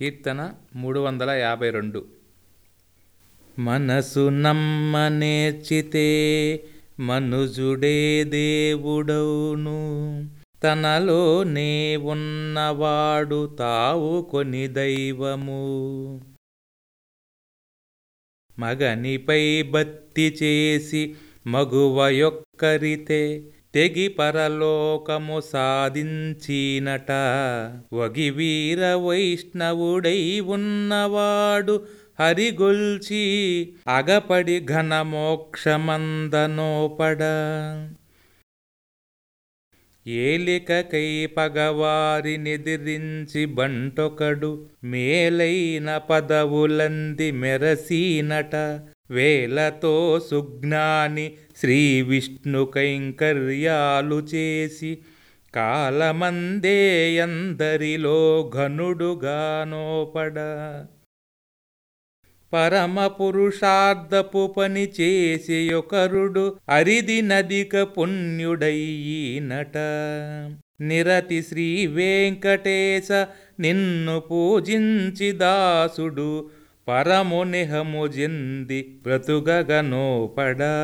కీర్తన మూడు వందల యాభై రెండు. మనసు నమ్మనేర్చితే మనుజుడే దేవుడౌను. తనలోనే ఉన్నవాడు తావు కొని దైవము. మగనిపై బత్తి చేసి మగువ యొక్కరితే తెగి పరలోకము సాధించినట. వగి వీర వైష్ణవుడై ఉన్నవాడు హరిగొల్చి అగపడి ఘనమోక్షమందనోపడ ఏలికకై పగవారినెదిరించి బంటొకడు మేలైన పదవులంది మెరసీనట. వేలతో సుజ్ఞాని శ్రీ విష్ణు కైంకర్యాలు చేసి కాలమందే అందరిలో ఘనుడుగానోపడ పరమ పురుషార్థపు పని చేసి ఒకరుడు అరిది నదిక పుణ్యుడయ్యీనట నిరతి శ్రీ వెంకటేశ నిన్ను పూజించి దాసుడు పరమునిహము జింది బ్రతుగగనోపడా